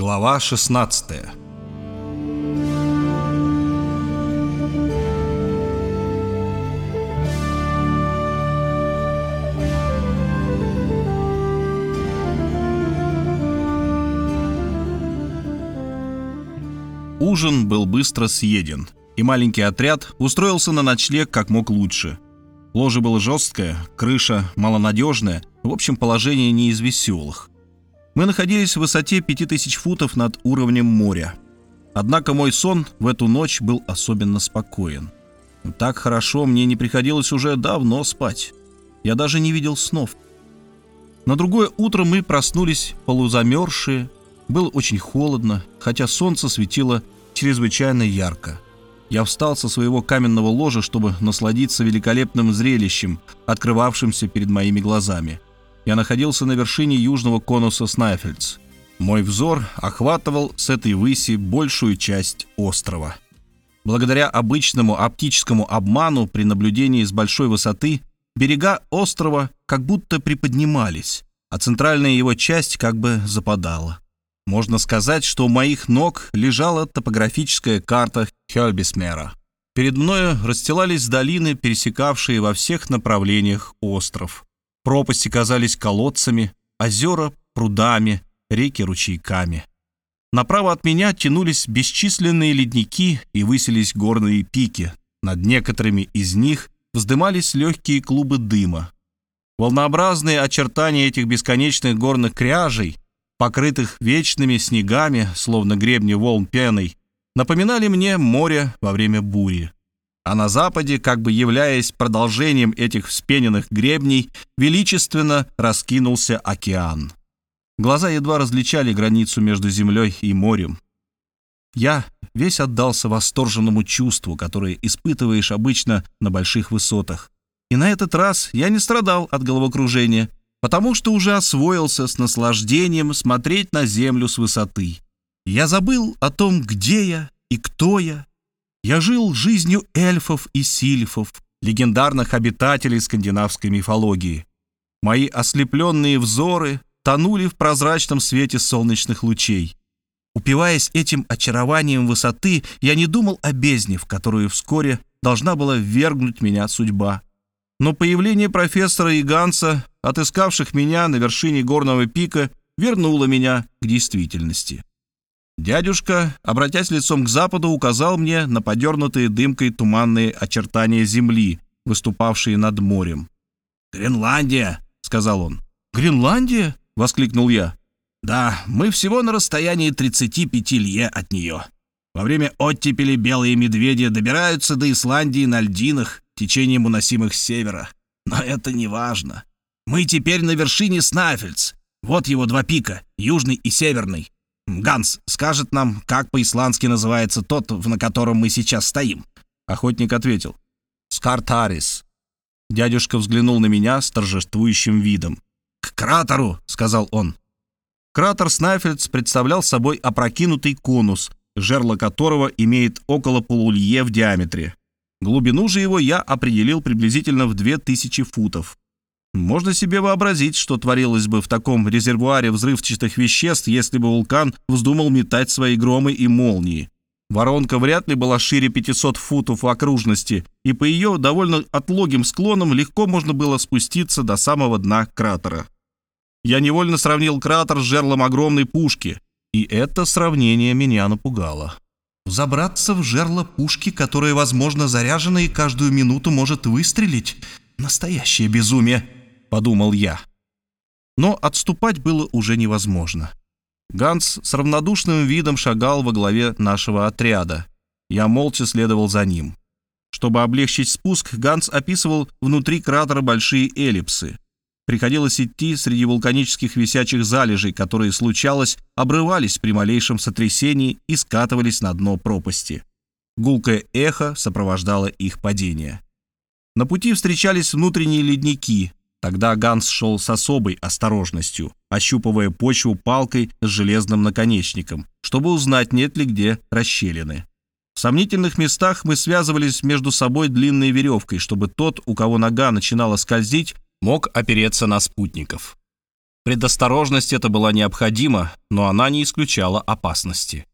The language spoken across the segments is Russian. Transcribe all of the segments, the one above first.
Глава 16 Ужин был быстро съеден, и маленький отряд устроился на ночлег как мог лучше. Ложе было жесткое, крыша малонадежная, в общем, положение не из веселых. Мы находились в высоте 5000 футов над уровнем моря. Однако мой сон в эту ночь был особенно спокоен. Так хорошо мне не приходилось уже давно спать. Я даже не видел снов. На другое утро мы проснулись полузамерзшие. Было очень холодно, хотя солнце светило чрезвычайно ярко. Я встал со своего каменного ложа, чтобы насладиться великолепным зрелищем, открывавшимся перед моими глазами – я находился на вершине южного конуса Снайфельдс. Мой взор охватывал с этой выси большую часть острова. Благодаря обычному оптическому обману при наблюдении с большой высоты берега острова как будто приподнимались, а центральная его часть как бы западала. Можно сказать, что у моих ног лежала топографическая карта Хельбисмера. Перед мною расстилались долины, пересекавшие во всех направлениях остров. Пропасти казались колодцами, озера — прудами, реки — ручейками. Направо от меня тянулись бесчисленные ледники и высились горные пики. Над некоторыми из них вздымались легкие клубы дыма. Волнообразные очертания этих бесконечных горных кряжей, покрытых вечными снегами, словно гребни волн пеной, напоминали мне море во время бури а на западе, как бы являясь продолжением этих вспененных гребней, величественно раскинулся океан. Глаза едва различали границу между землей и морем. Я весь отдался восторженному чувству, которое испытываешь обычно на больших высотах. И на этот раз я не страдал от головокружения, потому что уже освоился с наслаждением смотреть на землю с высоты. Я забыл о том, где я и кто я, я жил жизнью эльфов и сильфов, легендарных обитателей скандинавской мифологии. Мои ослепленные взоры тонули в прозрачном свете солнечных лучей. Упиваясь этим очарованием высоты, я не думал о бездне, в которую вскоре должна была ввергнуть меня судьба. Но появление профессора и Ганса, отыскавших меня на вершине горного пика, вернуло меня к действительности. Дядюшка, обратясь лицом к западу, указал мне на подернутые дымкой туманные очертания земли, выступавшие над морем. «Гренландия», — сказал он. «Гренландия?» — воскликнул я. «Да, мы всего на расстоянии 35 лье от нее. Во время оттепели белые медведи добираются до Исландии на льдинах, течением уносимых с севера. Но это не важно. Мы теперь на вершине Снафельц. Вот его два пика, южный и северный. Ганс скажет нам, как по-исландски называется тот, на котором мы сейчас стоим?» Охотник ответил. «Скартарис». Дядюшка взглянул на меня с торжествующим видом. «К кратеру!» — сказал он. Кратер Снайфельдс представлял собой опрокинутый конус, жерло которого имеет около полулье в диаметре. Глубину же его я определил приблизительно в 2000 футов. Можно себе вообразить, что творилось бы в таком резервуаре взрывчатых веществ, если бы вулкан вздумал метать свои громы и молнии. Воронка вряд ли была шире 500 футов в окружности, и по ее довольно отлогим склонам легко можно было спуститься до самого дна кратера. Я невольно сравнил кратер с жерлом огромной пушки, и это сравнение меня напугало. Забраться в жерло пушки, которая, возможно, заряжена и каждую минуту может выстрелить — настоящее безумие. — подумал я. Но отступать было уже невозможно. Ганс с равнодушным видом шагал во главе нашего отряда. Я молча следовал за ним. Чтобы облегчить спуск, Ганс описывал внутри кратера большие эллипсы. Приходилось идти среди вулканических висячих залежей, которые, случалось, обрывались при малейшем сотрясении и скатывались на дно пропасти. Гулкое эхо сопровождало их падение. На пути встречались внутренние ледники, Тогда Ганс шел с особой осторожностью, ощупывая почву палкой с железным наконечником, чтобы узнать, нет ли где расщелины. В сомнительных местах мы связывались между собой длинной веревкой, чтобы тот, у кого нога начинала скользить, мог опереться на спутников. Предосторожность эта была необходима, но она не исключала опасности.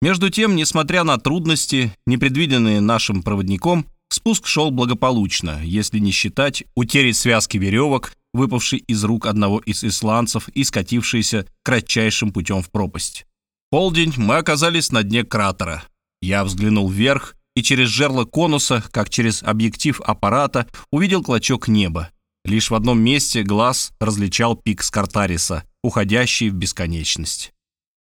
Между тем, несмотря на трудности, непредвиденные нашим проводником, спуск шел благополучно, если не считать утери связки веревок, выпавшей из рук одного из исландцев и скатившейся кратчайшим путем в пропасть. Полдень мы оказались на дне кратера. Я взглянул вверх и через жерло конуса, как через объектив аппарата, увидел клочок неба. Лишь в одном месте глаз различал пик Скартариса, уходящий в бесконечность.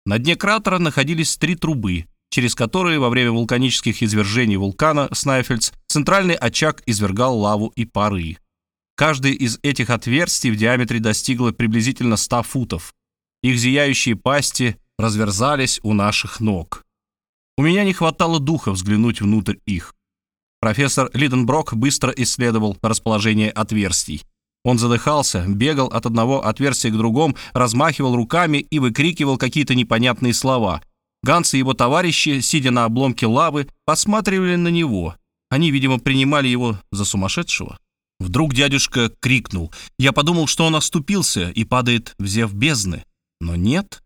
На дне кратера находились три трубы, через которые во время вулканических извержений вулкана Снайфельдс центральный очаг извергал лаву и пары. Каждое из этих отверстий в диаметре достигло приблизительно 100 футов. Их зияющие пасти разверзались у наших ног. У меня не хватало духа взглянуть внутрь их. Профессор Лиденброк быстро исследовал расположение отверстий. Он задыхался, бегал от одного отверстия к другому, размахивал руками и выкрикивал какие-то непонятные слова. Ганс и его товарищи, сидя на обломке лавы, посматривали на него. Они, видимо, принимали его за сумасшедшего. Вдруг дядюшка крикнул. Я подумал, что он оступился и падает в зев бездны. Но нет.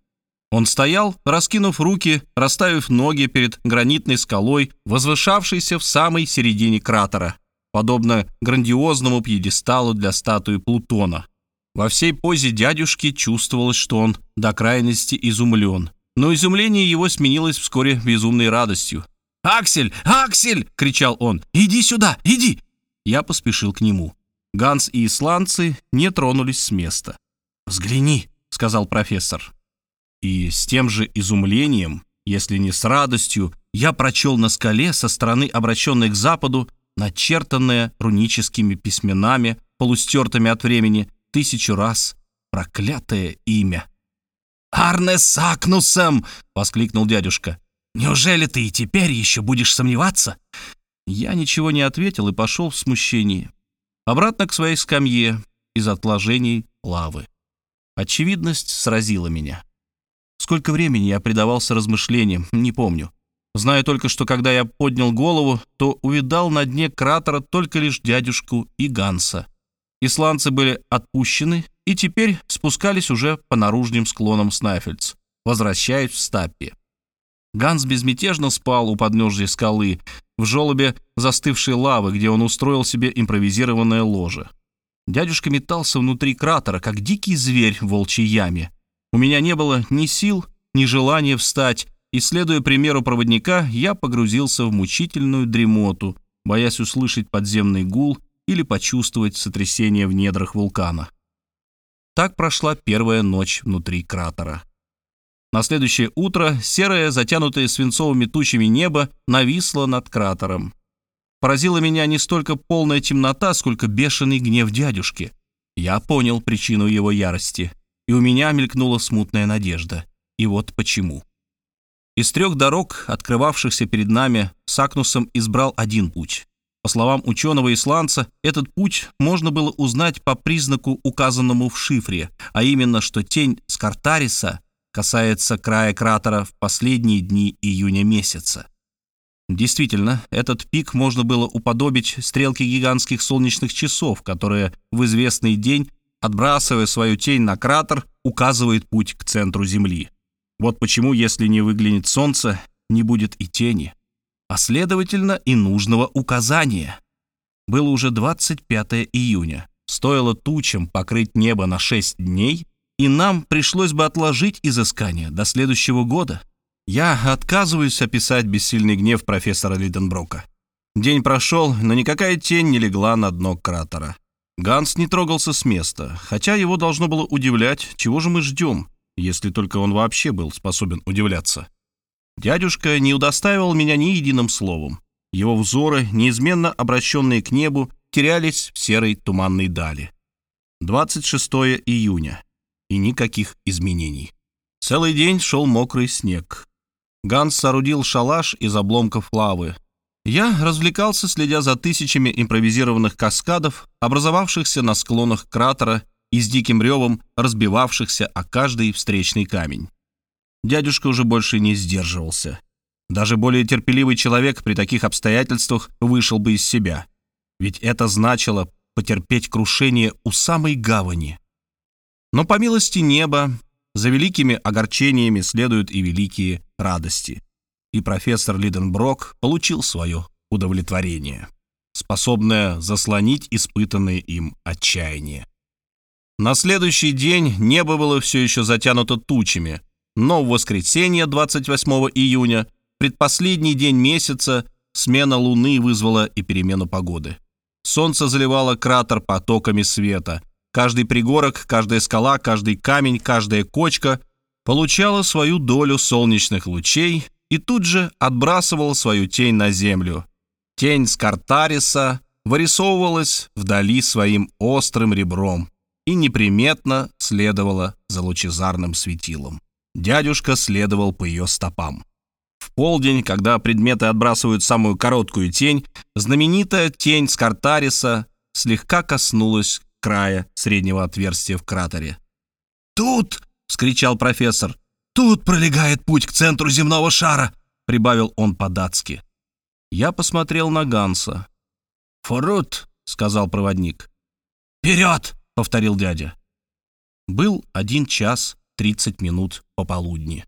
Он стоял, раскинув руки, расставив ноги перед гранитной скалой, возвышавшейся в самой середине кратера, подобно грандиозному пьедесталу для статуи Плутона. Во всей позе дядюшки чувствовалось, что он до крайности изумлен. Но изумление его сменилось вскоре безумной радостью. «Аксель! Аксель!» — кричал он. «Иди сюда! Иди!» Я поспешил к нему. Ганс и исландцы не тронулись с места. «Взгляни!» — сказал профессор. И с тем же изумлением, если не с радостью, я прочел на скале со стороны, обращенной к западу, начертанное руническими письменами, полустертыми от времени, тысячу раз проклятое имя. «Арне Сакнусом!» — воскликнул дядюшка. «Неужели ты и теперь еще будешь сомневаться?» Я ничего не ответил и пошел в смущении. Обратно к своей скамье из отложений лавы. Очевидность сразила меня. Сколько времени я предавался размышлениям, не помню. Знаю только, что когда я поднял голову, то увидал на дне кратера только лишь дядюшку и Ганса. Исландцы были отпущены и теперь спускались уже по наружным склонам Снайфельдс, возвращаясь в стаппе. Ганс безмятежно спал у подножья скалы, в желобе застывшей лавы, где он устроил себе импровизированное ложе. Дядюшка метался внутри кратера, как дикий зверь в волчьей яме. У меня не было ни сил, ни желания встать, и, следуя примеру проводника, я погрузился в мучительную дремоту, боясь услышать подземный гул или почувствовать сотрясение в недрах вулкана. Так прошла первая ночь внутри кратера. На следующее утро серое, затянутое свинцовыми тучами небо нависло над кратером. Поразила меня не столько полная темнота, сколько бешеный гнев дядюшки. Я понял причину его ярости, и у меня мелькнула смутная надежда. И вот почему. Из трех дорог, открывавшихся перед нами, Сакнусом избрал один путь. По словам ученого-исландца, этот путь можно было узнать по признаку, указанному в шифре, а именно, что тень Скартариса касается края кратера в последние дни июня месяца. Действительно, этот пик можно было уподобить стрелке гигантских солнечных часов, которые в известный день, отбрасывая свою тень на кратер, указывает путь к центру Земли. Вот почему, если не выглянет солнце, не будет и тени, а следовательно и нужного указания. Было уже 25 июня. Стоило тучам покрыть небо на 6 дней, и нам пришлось бы отложить изыскание до следующего года. Я отказываюсь описать бессильный гнев профессора Лиденброка. День прошел, но никакая тень не легла на дно кратера. Ганс не трогался с места, хотя его должно было удивлять, чего же мы ждем, если только он вообще был способен удивляться. Дядюшка не удостаивал меня ни единым словом. Его взоры, неизменно обращенные к небу, терялись в серой туманной дали. 26 июня и никаких изменений. Целый день шел мокрый снег. Ганс соорудил шалаш из обломков лавы. Я развлекался, следя за тысячами импровизированных каскадов, образовавшихся на склонах кратера и с диким ревом разбивавшихся о каждый встречный камень. Дядюшка уже больше не сдерживался. Даже более терпеливый человек при таких обстоятельствах вышел бы из себя. Ведь это значило потерпеть крушение у самой гавани. Но по милости неба за великими огорчениями следуют и великие радости. И профессор Лиденброк получил свое удовлетворение, способное заслонить испытанное им отчаяние. На следующий день небо было все еще затянуто тучами, но в воскресенье 28 июня, предпоследний день месяца, смена луны вызвала и перемену погоды. Солнце заливало кратер потоками света. Каждый пригорок, каждая скала, каждый камень, каждая кочка получала свою долю солнечных лучей и тут же отбрасывала свою тень на землю. Тень Скартариса вырисовывалась вдали своим острым ребром и неприметно следовала за лучезарным светилом. Дядюшка следовал по ее стопам. В полдень, когда предметы отбрасывают самую короткую тень, знаменитая тень Скартариса слегка коснулась края среднего отверстия в кратере. «Тут!» — вскричал профессор. «Тут пролегает путь к центру земного шара!» — прибавил он по-датски. Я посмотрел на Ганса. «Форут!» — сказал проводник. «Вперед!» — повторил дядя. Был один час тридцать минут пополудни.